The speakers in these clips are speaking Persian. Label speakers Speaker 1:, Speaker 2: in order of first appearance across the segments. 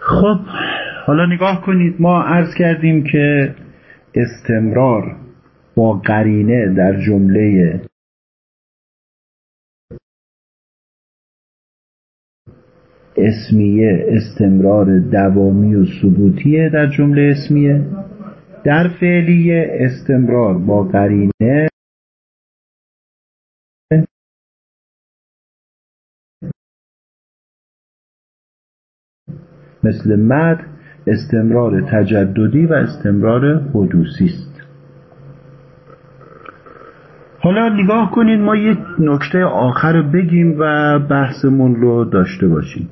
Speaker 1: خب حالا نگاه کنید ما عرض کردیم که استمرار با قرینه در جمله اسمیه استمرار دوامی و ثبوتیه در جمله اسمیه. در فعلیه استمرار با قرینه مثل مد استمرار تجددی و استمرار حدوثی است. حالا نگاه کنید ما یک نکته آخر بگیم و بحثمون رو داشته باشیم.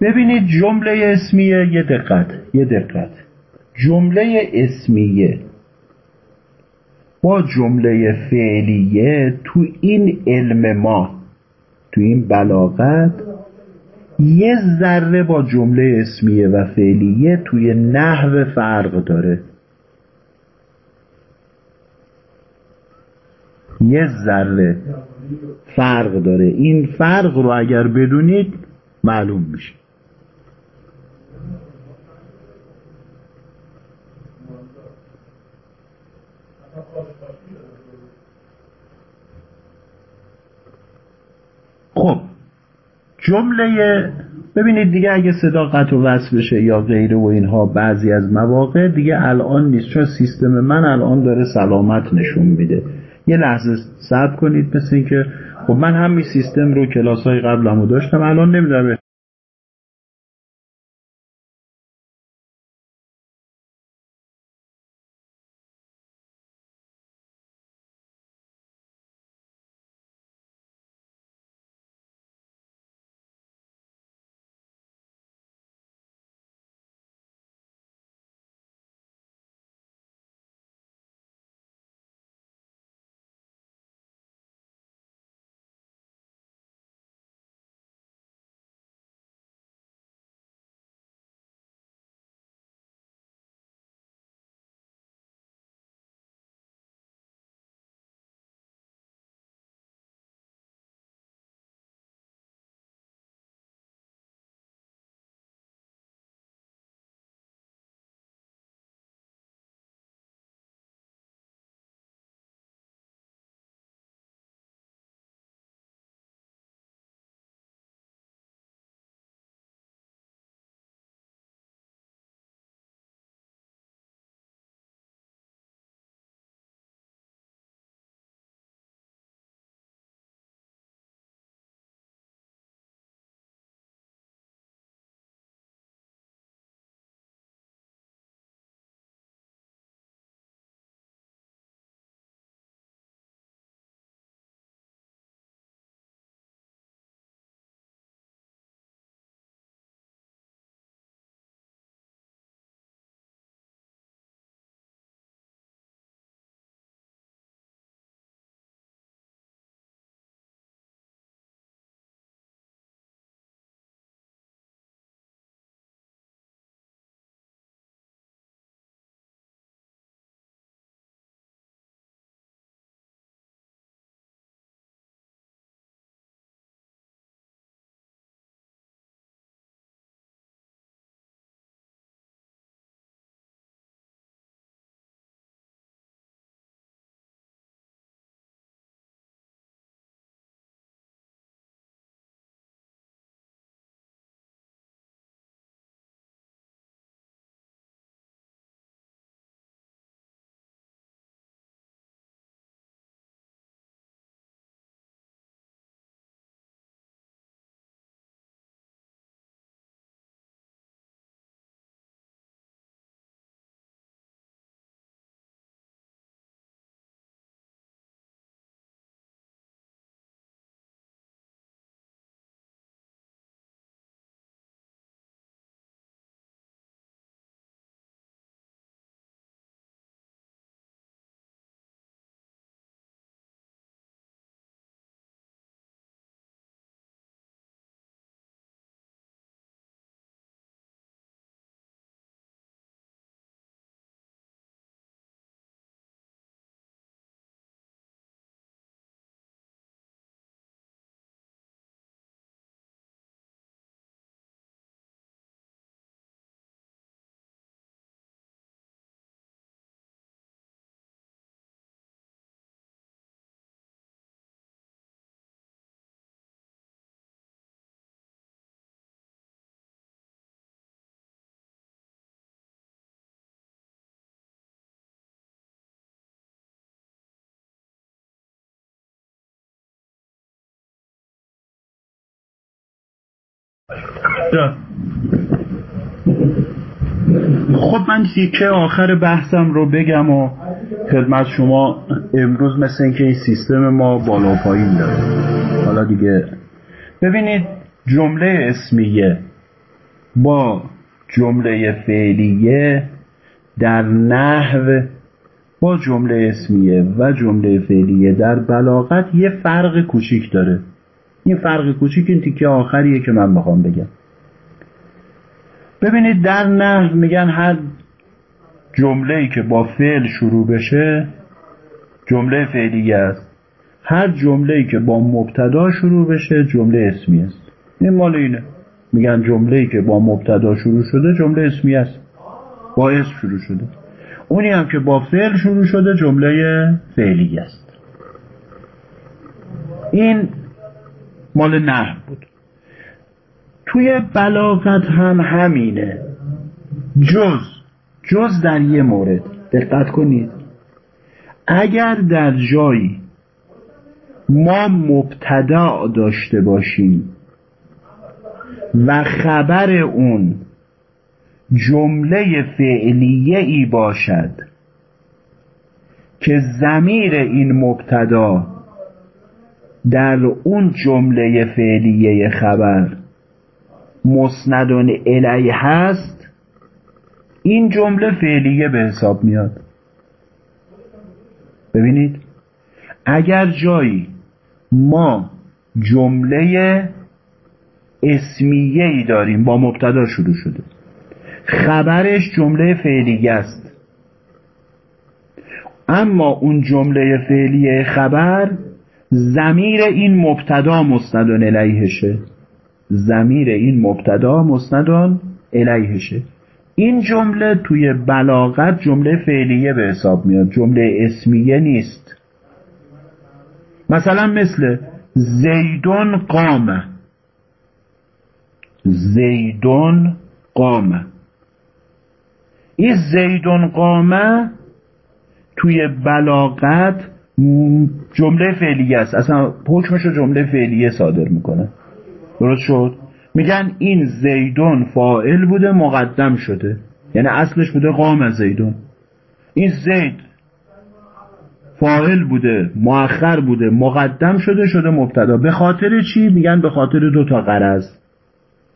Speaker 1: ببینید جمله اسمیه یه دقت یه دقت. جمله اسمیه. با جمله فعلیه تو این علم ما تو این بلاغت یه ذره با جمله اسمیه و فعلیه توی نحو فرق داره. یه ذره فرق داره. این فرق رو اگر بدونید معلوم میشه. خب جمله ببینید دیگه اگه صدا قطع و وصل بشه یا غیره و اینها بعضی از مواقع دیگه الان نیست. چون سیستم من الان داره سلامت نشون میده. یه لحظه صبر کنید مثل اینکه خب من همین سیستم رو کلاس های قبلمو داشتم الان نمی‌دونم خب من تیکه آخر بحثم رو بگم و خدمت شما امروز مثل اینکه این سیستم ما بالا پایین داره. حالا دیگه ببینید جمله اسمیه با جمله فعلیه در نحو با جمله اسمیه و جمله فعلیه در بلاغت یه فرق کوچیک داره. این فرق کوچیک این تیکه آخریه که من می‌خوام بگم. ببینید در نحو میگن هر جمله که با فعل شروع بشه جمله فعلیه است. هر جمله که با مبتدا شروع بشه جمله اسمی است. این مال اینه. میگن جمله که با مبتدا شروع شده جمله اسمی است. با اسم شروع شده. اونی هم که با فعل شروع شده جمله فعلی است. این مال نه بود. توی بلاغت هم همینه. جز جز در یه مورد. دقت کنید. اگر در جایی ما مبتدا داشته باشیم و خبر اون جمله فعلیه ای باشد که زمیر این مبتدا در اون جمله فعلیه خبر مسندون الیه هست این جمله فعلیه به حساب میاد. ببینید اگر جایی ما جمله اسمیه ای داریم با مبتدا شروع شده خبرش جمله فعلیه است. اما اون جمله فعلیه خبر زمیر این مبتدا مستدان الیهشه. زمیر این مبتدا مستدان الیهشه. این جمله توی بلاغت جمله فعلیه به حساب میاد. جمله اسمیه نیست. مثلا مثل زیدون قامه زیدون قامه این زیدون قامه توی بلاغت جمله فعلیه است. اصلا حکمش رو جمله فعلیه صادر می‌کنه. درست شد؟ میگن این زیدون فائل بوده مقدم شده. یعنی اصلش بوده قام زیدون. این زید فاعل بوده مؤخر بوده مقدم شده شده مبتدا. به خاطر چی؟ میگن به خاطر دو تا غرض.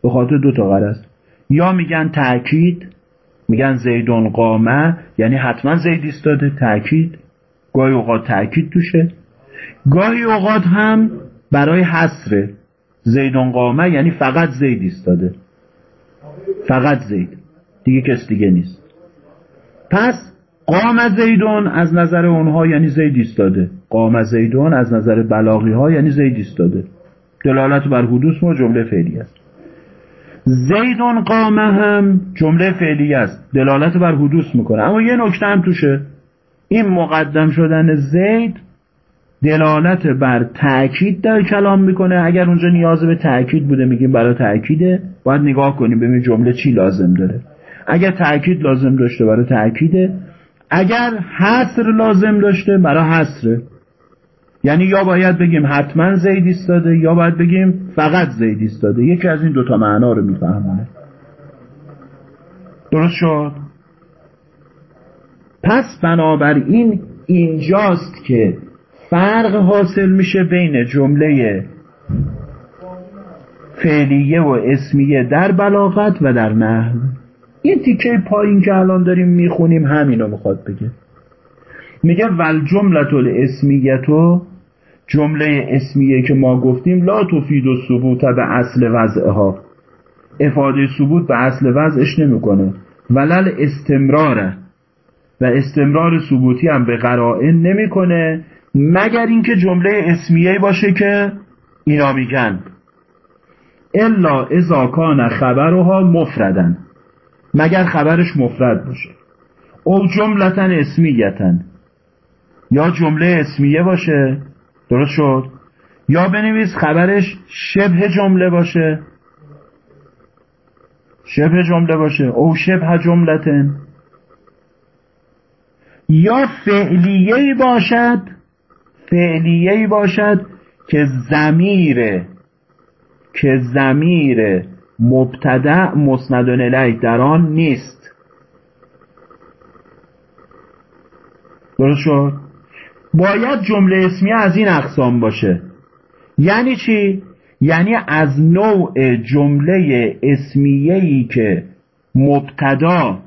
Speaker 1: به خاطر دو تا غرض. یا میگن تاکید میگن زیدون قامه یعنی حتما زید ایستاده تاکید گاهی اوقات تاکید توشه. گاهی اوقات هم برای حسره زیدون قامه یعنی فقط زید ایستاده. فقط زید. دیگه کس دیگه نیست. پس قام زیدون از نظر اونها یعنی زید ایستاده. قام زیدون از نظر بلاغی ها یعنی زید ایستاده. دلالت بر حدوث ما جمله فعلی است. زیدون قامه هم جمله فعلی است. دلالت بر حدوث می‌کنه. اما یه نکته هم توشه. این مقدم شدن زید دلالت بر تأکید در کلام می‌کنه. اگر اونجا نیاز به تأکید بوده میگیم برای تأکیده باید نگاه کنیم ببینیم جمله چی لازم داره. اگر تأکید لازم داشته برای تأکیده. اگر حصر لازم داشته برای حصره. یعنی یا باید بگیم حتما زید ایستاده یا باید بگیم فقط زید ایستاده. یکی از این دوتا معنا رو میفهمونه. درست شد؟ پس بنابراین اینجاست که فرق حاصل میشه بین جمله فعلیه و اسمیه در بلاغت و در نحو. این تیکه پایین که الان داریم می‌خونیم همینو می‌خواد بگه. میگه ول جملت الاسمیتو جمله اسمیه که ما گفتیم لا تفید و ثبوت به اصل وضعها. افاده ثبوت به اصل وضعش نمی‌کنه. ولل استمراره. و استمرار ثبوتی هم به قرائن نمی‌کنه مگر اینکه جمله اسمیه باشه که اینا میگن. الا اذا کان خبرها مفردن. مگر خبرش مفرد باشه. او جملتا اسمیتن. یا جمله اسمیه باشه درست شد؟ یا بنویس خبرش شبه جمله باشه. شبه جمله باشه. او شبه جملتن. یا فعلیه باشد فعلیه باشد که زمیر که زمیر مبتدع مسند الیه در آن نیست. درست شد؟ باید جمله اسمیه از این اقسام باشه. یعنی چی؟ یعنی از نوع جمله اسمیه‌ای که مبتدا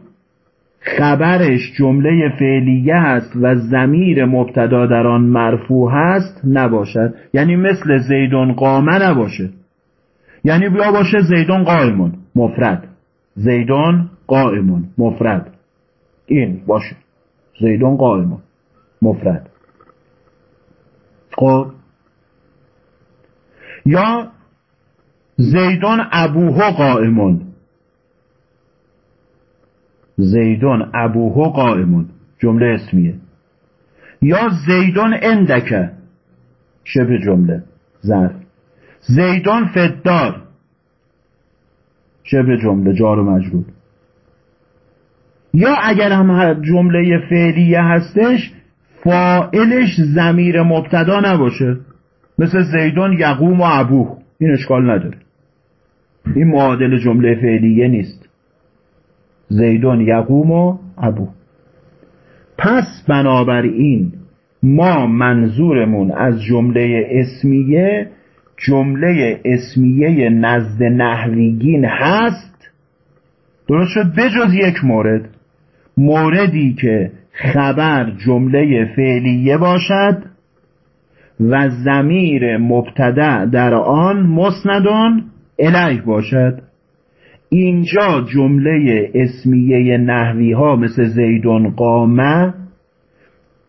Speaker 1: خبرش جمله فعلیه است و زمیر مبتدا در آن مرفوع هست نباشد. یعنی مثل زیدون قامه نباشه. یعنی بیا باشه زیدون قائمون مفرد. زیدون قائمون مفرد. این باشه. زیدون قائمون مفرد. خب. یا زیدون ابوه قائمون. زیدون ابوه قائمون. جمله اسمیه. یا زیدون اندکه. شبه جمله؟ ظرف. زیدون فدار. شبه جمله؟ جار و مجرور. یا اگر هم جمله فعلیه هستش فائلش زمیر مبتدا نباشه. مثل زیدون یقوم و ابوه. این اشکال نداره. این معادل جمله فعلیه نیست. زیدون یقوم و ابو. پس بنابراین ما منظورمون از جمله اسمیه جمله اسمیه نزد نحویگین هست. درست شد؟ بجز یک مورد. موردی که خبر جمله فعلیه باشد و زمیر مبتدع در آن مسندون الیه باشد. اینجا جمله اسمیه نحوی ها مثل زیدون قامه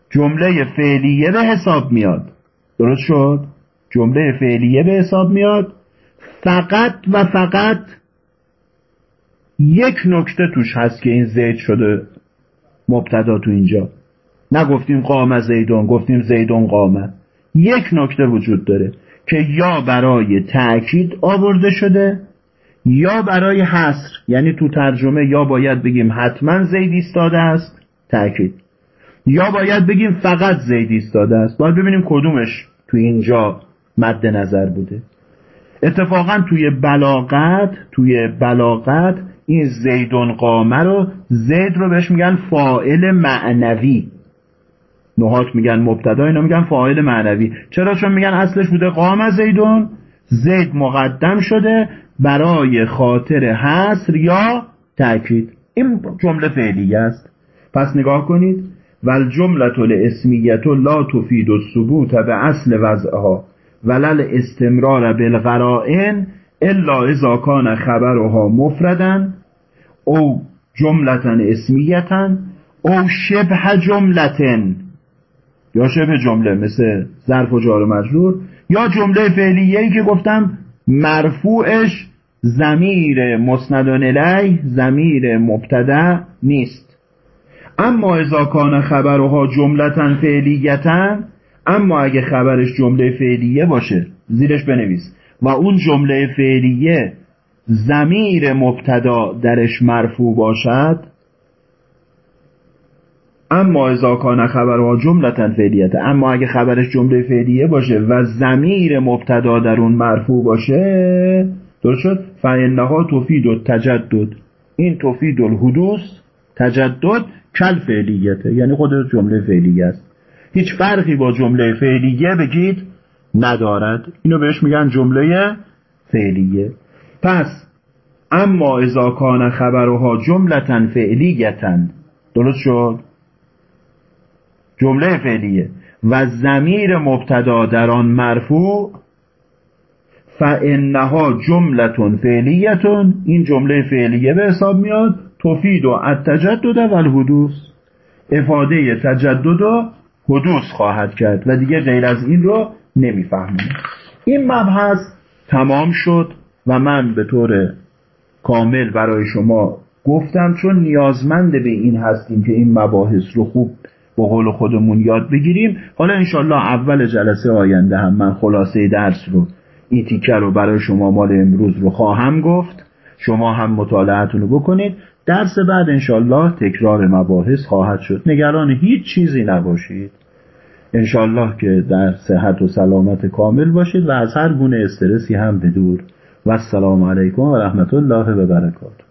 Speaker 1: جمله فعلیه به حساب میاد. درست شد؟ جمله فعلیه به حساب میاد. فقط و فقط یک نکته توش هست که این زید شده مبتدا تو اینجا. نگفتیم قامه زیدون گفتیم زیدون قامه. یک نکته وجود داره که یا برای تأکید آورده شده یا برای حصر یعنی تو ترجمه یا باید بگیم حتما زید ایستاده است تأکید. یا باید بگیم فقط زید ایستاده است. باید ببینیم کدومش تو اینجا مد نظر بوده. اتفاقا توی بلاغت توی بلاغت این زیدون قامه رو زید رو بهش میگن فائل معنوی. نهات میگن مبتدا اینا میگن فاعل معنوی. چرا؟ چون میگن اصلش بوده قام زیدون. زید مقدم شده. برای خاطر حصر یا تأکید. این جمله فعلیه است. پس نگاه کنید. ول جملت الاسمیت لا تفید الثبوت به اصل وضعها. ولل استمرار بالقرائن الا اذا کان خبرها مفردن او جملتا اسمیتا. او شبه جملتن یا شبه جمله مثل ظرف و جار مجرور. یا جمله فعلیه ای که گفتم مرفوعش زمیر مسندان الی زمیر مبتدا نیست. اما اذا کان خبرها جملتا فعلیتا اما اگه خبرش جمله فعلیه باشه زیرش بنویس. و اون جمله فعلیه زمیر مبتدا درش مرفوع باشد اما اذا کان خبرها جملتا فعلیته اما اگه خبرش جمله فعلیه باشه و زمیر مبتدا در اون مرفوع باشه درست شد؟ فانها تفید و تجدد این تفید الحدوث تجدد کل فعلیته یعنی خود جمله فعلیه است. هیچ فرقی با جمله فعلیه بگید ندارد. اینو بهش میگن جمله فعلیه. پس اما اذا کان خبرها جملتا فعلیتا درست شد؟ جمله فعلیه. و زمیر مبتدا در آن مرفوع فانها جملتون فعلیتون این جمله فعلیه به حساب میاد تفید و التجدد و الحدوث. افاده تجدد و حدوث خواهد کرد و دیگه غیر از این رو نمی‌فهمیم. این مبحث تمام شد و من به طور کامل برای شما گفتم چون نیازمند به این هستیم که این مباحث رو خوب با قول خودمون یاد بگیریم. حالا انشالله اول جلسه آینده هم من خلاصه درس رو این تیکه رو برای شما مال امروز رو خواهم گفت. شما هم مطالعتون رو بکنید. درس بعد انشالله تکرار مباحث خواهد شد. نگران هیچ چیزی نباشید. انشالله که در صحت و سلامت کامل باشید و از هر گونه استرسی هم بدور و السلام علیکم و رحمت الله و برکاته.